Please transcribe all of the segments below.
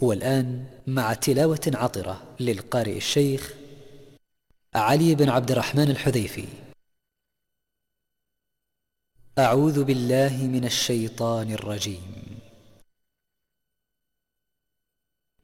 والآن مع تلاوة عطرة للقارئ الشيخ علي بن عبد الرحمن الحذيفي. أعوذ بالله من الشيطان الرجيم.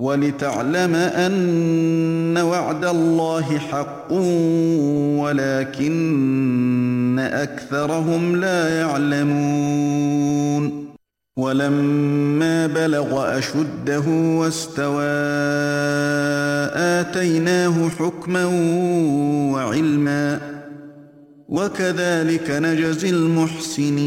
وَلِتَعْلَمَ أَنَّ وَعْدَ اللَّهِ حَقٌّ وَلَكِنَّ أَكْثَرَهُمْ لَا يَعْلَمُونَ وَلَمَّا بَلَغَ أَشُدَّهُ وَاسْتَوَى آتَيْنَاهُ حُكْمًا وَعِلْمًا وَكَذَلِكَ نَجْزِي الْمُحْسِنِينَ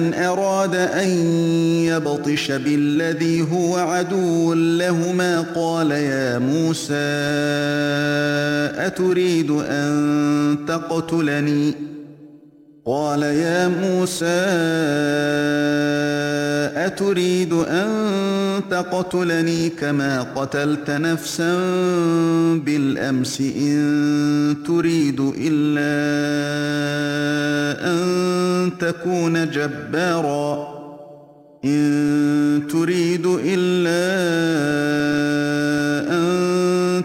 من أراد أن يبطش بالذي هو عدو لهما قال يا موسى أتريد أن تقتلني؟ قال يا موسى أتريد أن تقتلني كما قتلت نفسا بالأمس إن تريد إلا أن تكون جبارا. إن تريد إلا أن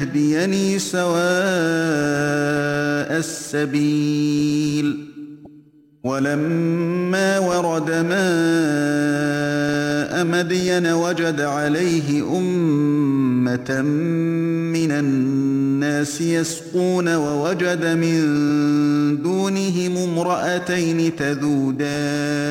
يهديني سواء السبيل. ولما ورد ماء مدين وجد عليه أمة من الناس يسقون ووجد من دونهم امرأتين تذودان.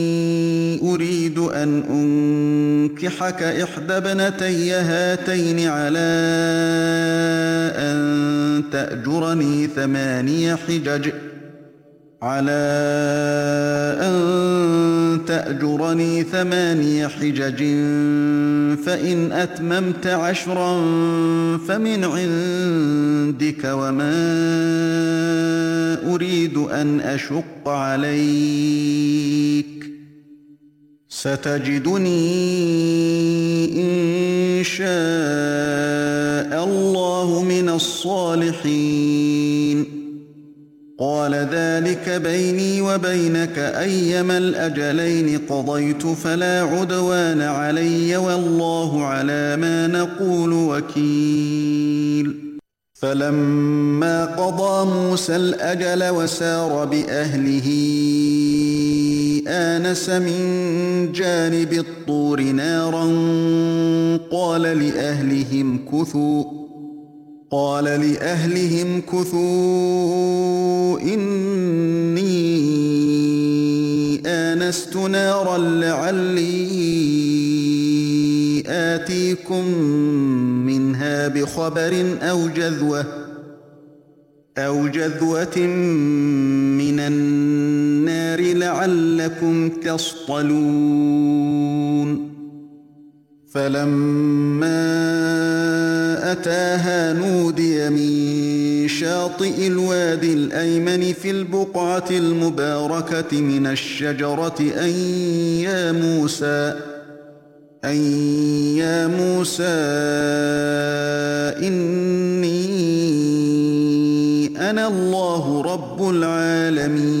أن أنكحك إحدى بنتي هاتين على أن تأجرني ثماني حجج على أن تأجرني ثماني حجج فإن أتممت عشرا فمن عندك وما أريد أن أشق عليك. ستجدني ان شاء الله من الصالحين قال ذلك بيني وبينك ايما الاجلين قضيت فلا عدوان علي والله على ما نقول وكيل فلما قضى موسى الأجل وسار بأهله آنس من جانب الطور نارا قال لأهلهم كثوا قال لأهلهم كثوا إني آنست نارا لعلي آتيكم منها بخبر أو جذوة أو جذوة من النار. لعلكم تصطلون. فلما أتاها نودي من شاطئ الواد الأيمن في البقعة المباركة من الشجرة أن يا موسى أن يا موسى إني أنا الله رب العالمين.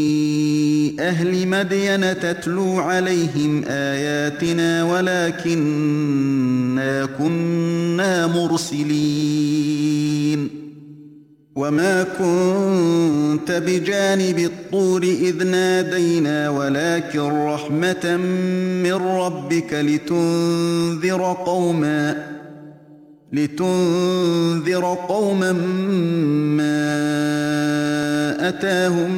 أهل مدين تتلو عليهم آياتنا ولكننا كنا مرسلين وما كنت بجانب الطور إذ نادينا ولكن رحمة من ربك لتنذر قوما لتنذر قوما ما أتاهم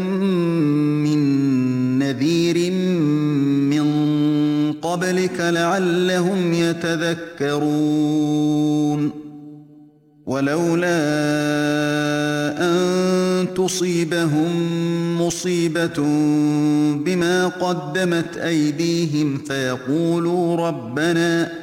قبلك لعلهم يتذكرون. ولولا أن تصيبهم مصيبة بما قدمت أيديهم فيقولوا ربنا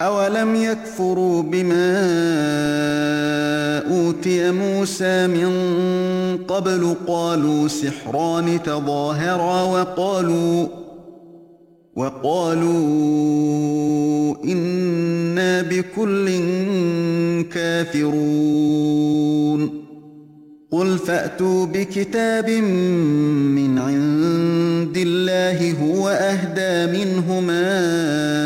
اولم يكفروا بما اوتي موسى من قبل قالوا سحران تظاهرا وقالوا وقالوا أنا بكل كافرون قل فاتوا بكتاب من عند الله هو اهدى منهما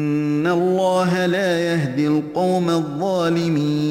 ان اللہ لا يهدي القوم الظالمين